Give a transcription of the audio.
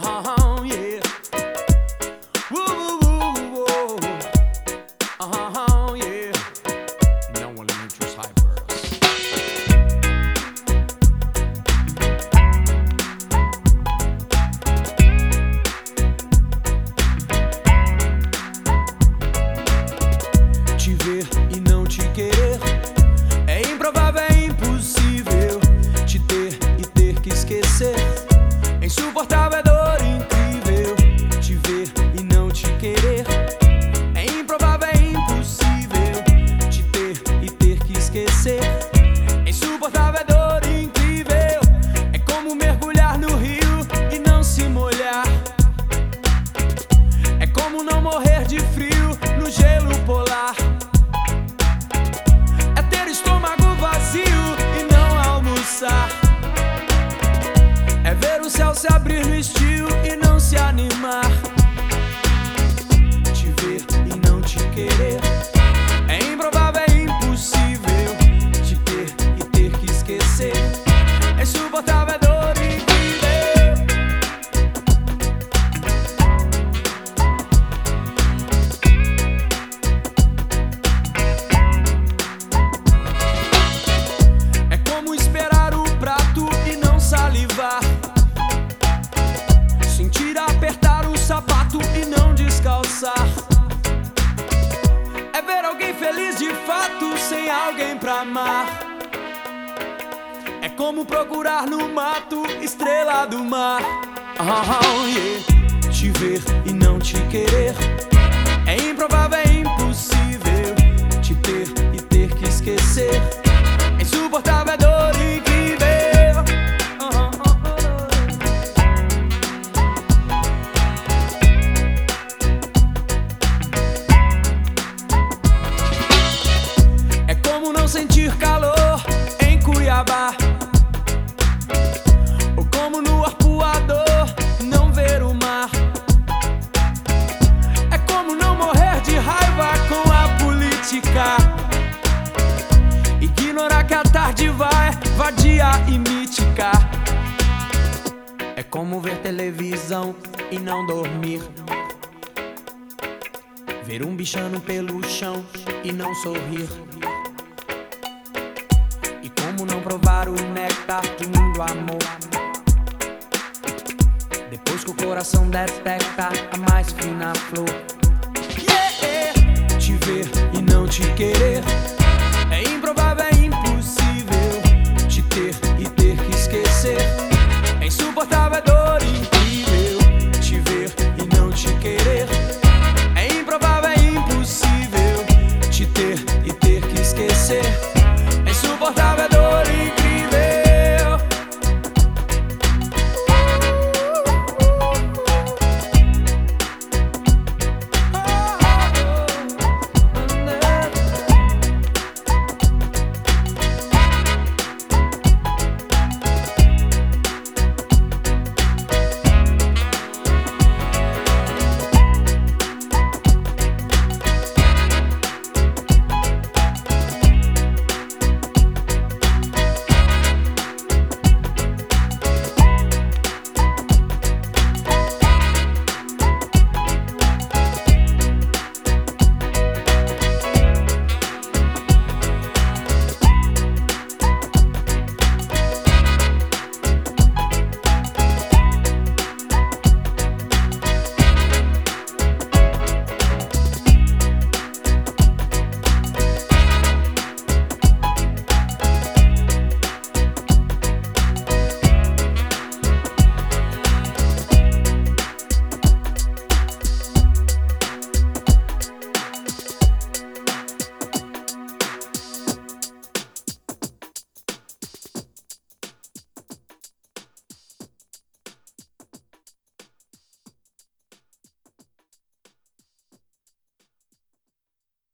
Uh-huh, yeah. Fato sem alguém pra amar. É como procurar no mato estrela do mar. Ah, yeah. Te ver e não te querer. Calor em Cuiabá. Ou como no arpoador não ver o mar. É como não morrer de raiva com a política. Ignorar que a tarde vai vadia e mítica. É como ver televisão e não dormir. Ver um bichano pelo chão e não sorrir. O néctar de muito amor. Depois que o coração detecta a mais fina flor. Yeah! Te ver e não te querer